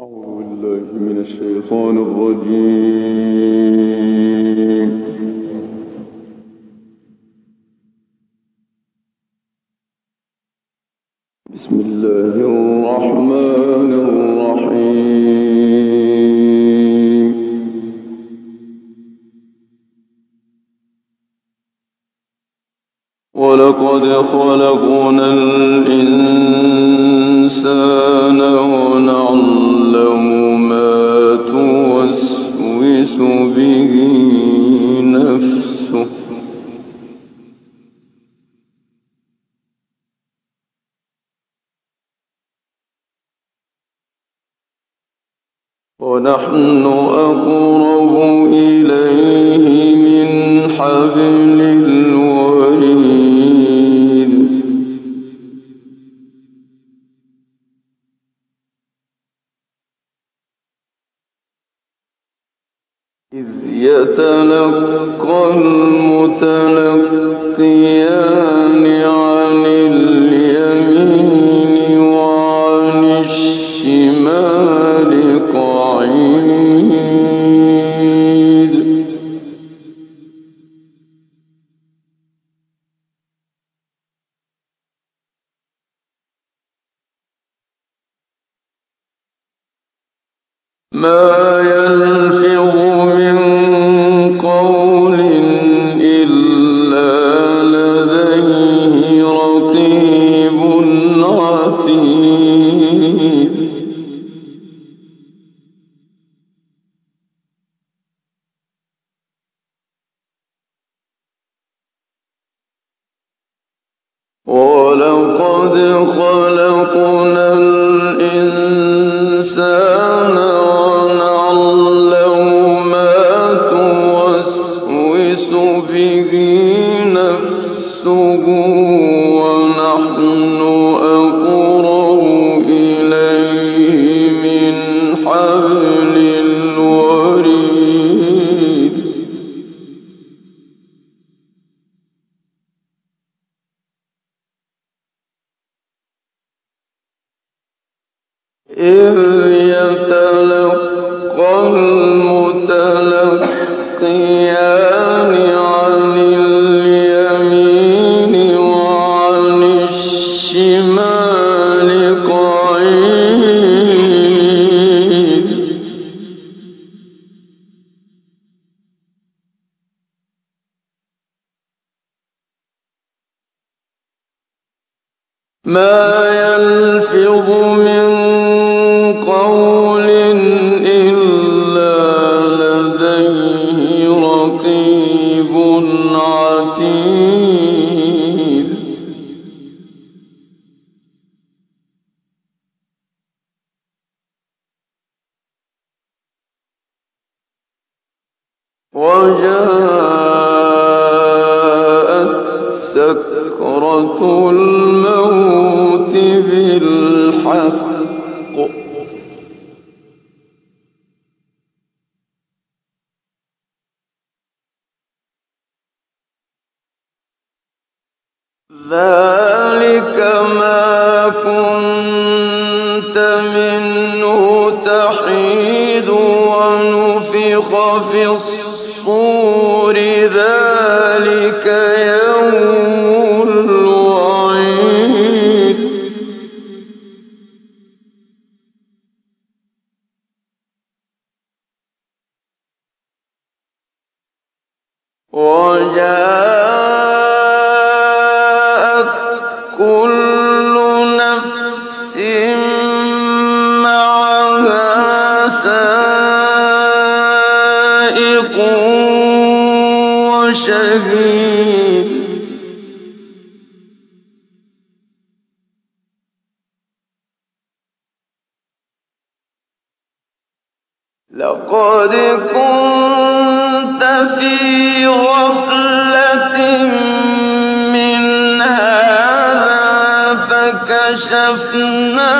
أعوذ بالله من الشيطان الرجيم. بسم الله الرحمن الرحيم. ولقد خلقنا الإنسان ونحن أقرب إليه من حبل يتلقى ولقد خلقنا ما ذلك ما كنت منه تحيد ونفخ في الصور لقد كنت في غفلة من هذا فكشفنا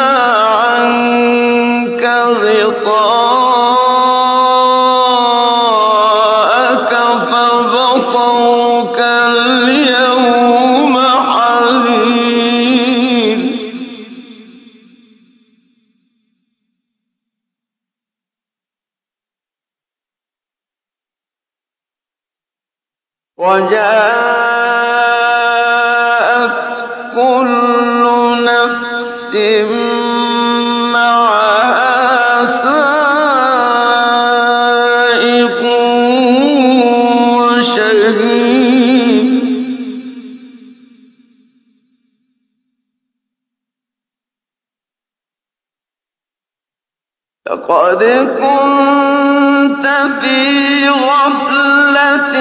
قد كنت في غفلة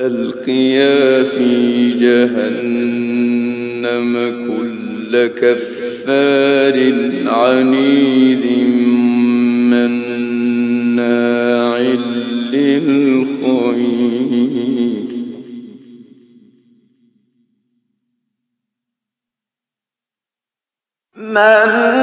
ألقيا في جهنم كل كفار عنيد مناع للخير. من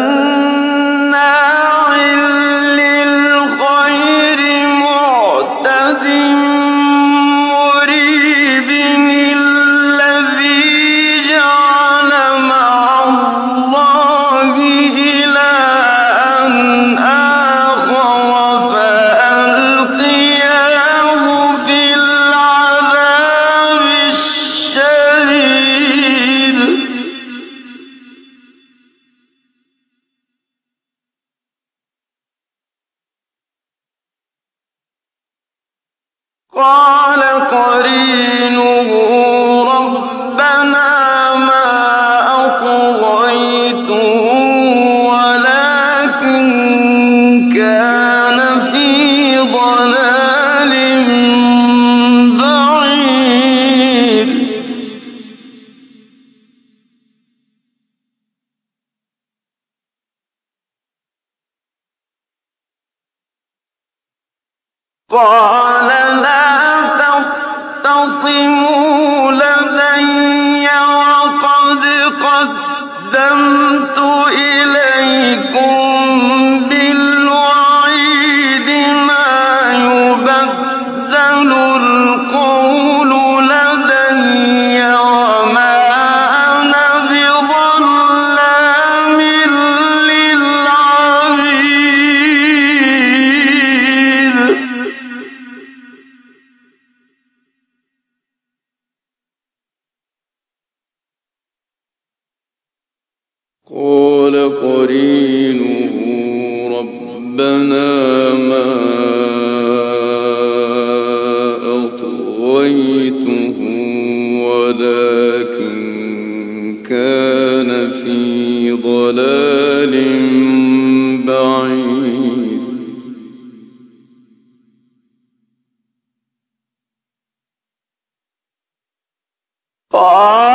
إلى 我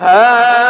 هذا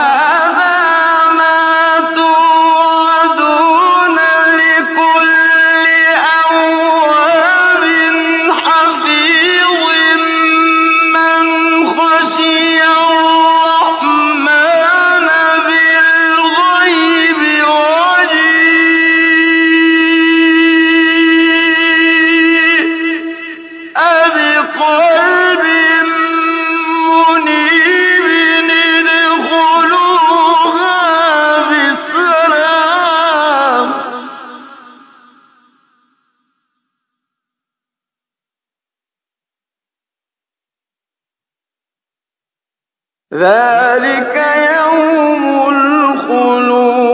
ذلك يوم الخلود.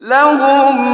لهم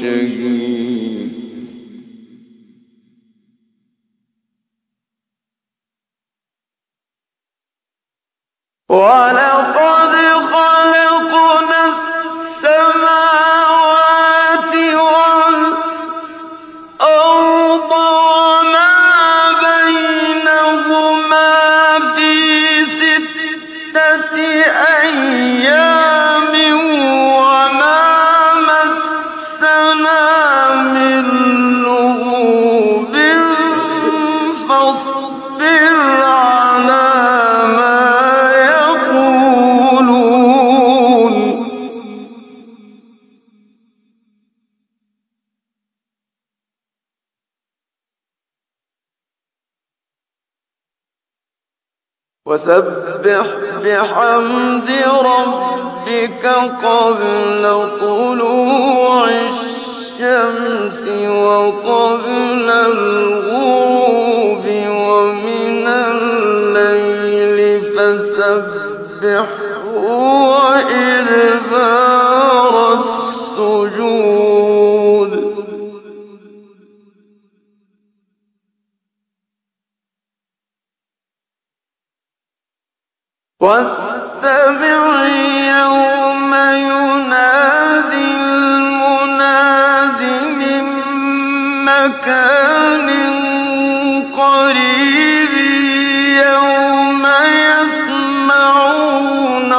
شهيد ولا وسبح بحمد ربك قبل طلوع الشمس وقبل الغروب ومن الليل فسبح وإدبار السجود واستمع يوم المناد من مكان قريب يوم يسمعون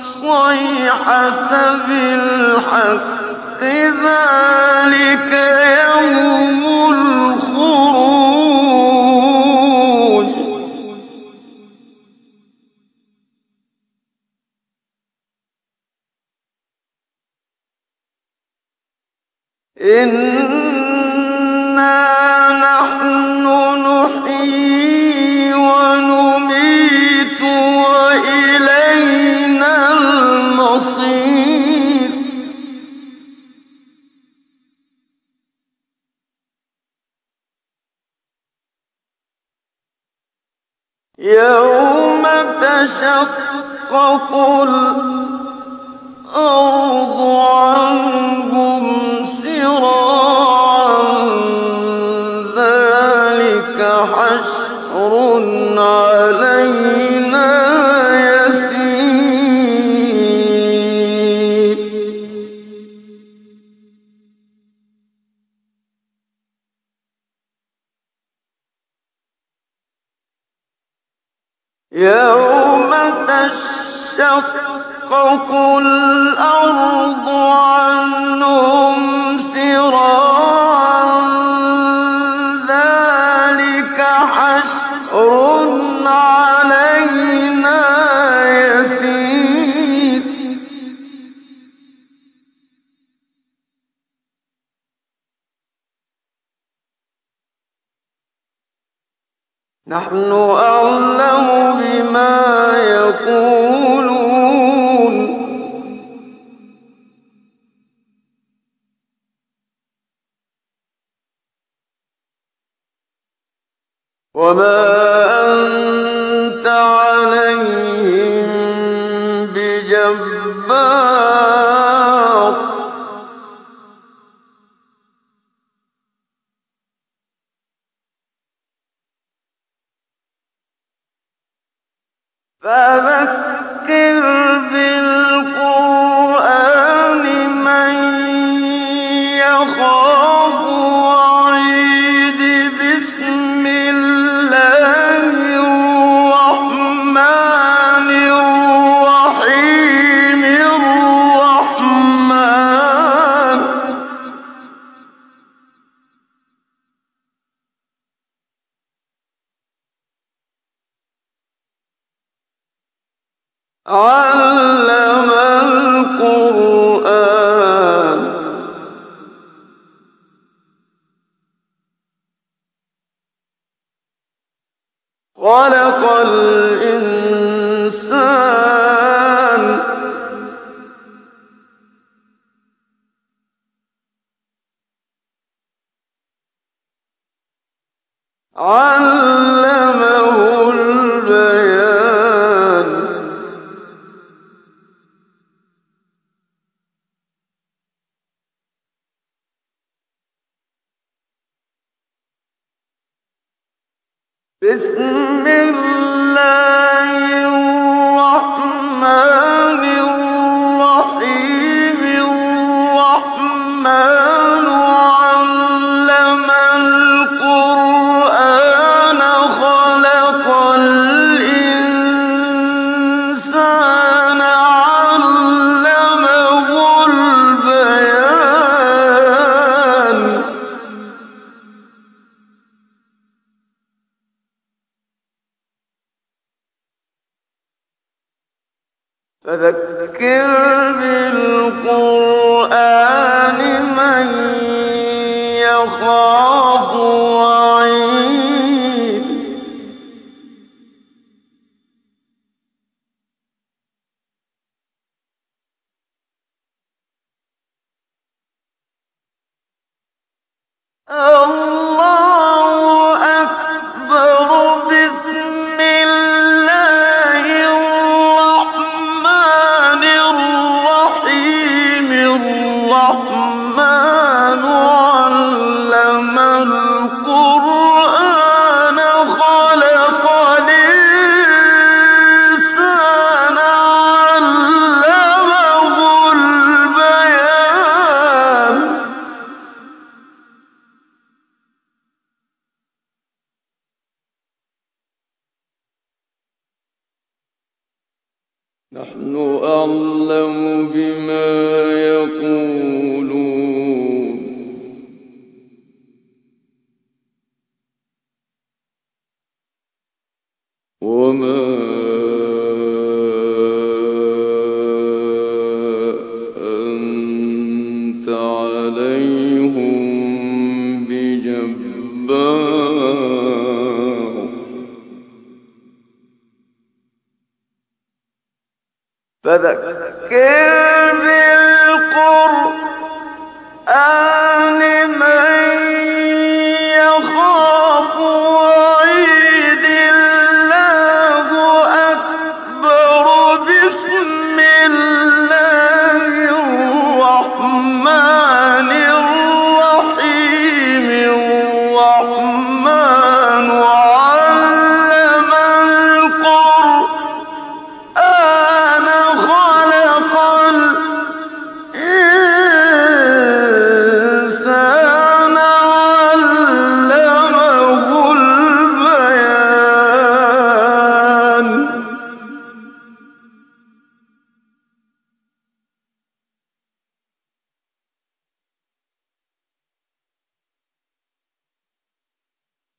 الصيحة بالحق ذلك إنا نحن نحيي ونميت وإلينا المصير يوم تشقق يوم تشقق الأرض عنهم سراعا ذلك حشر علينا يسير. نحن وما أنت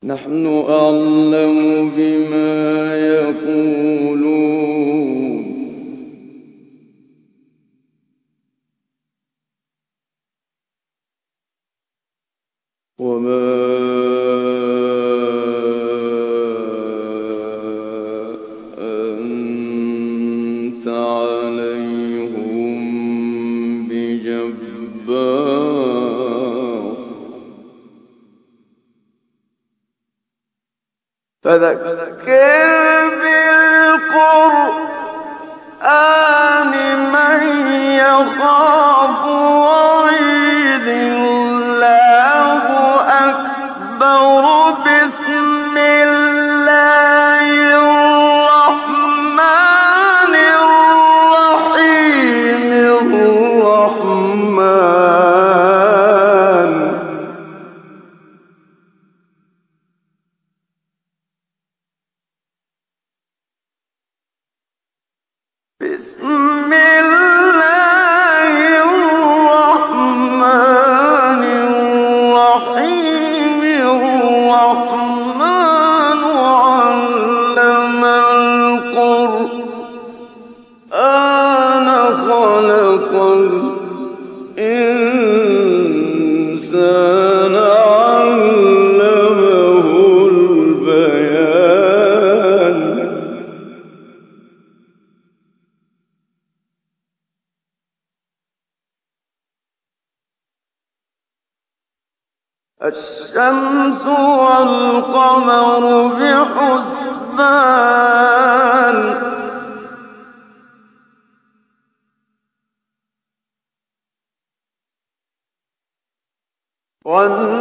نحن أعلم بما يقول والأرض وضعها للنام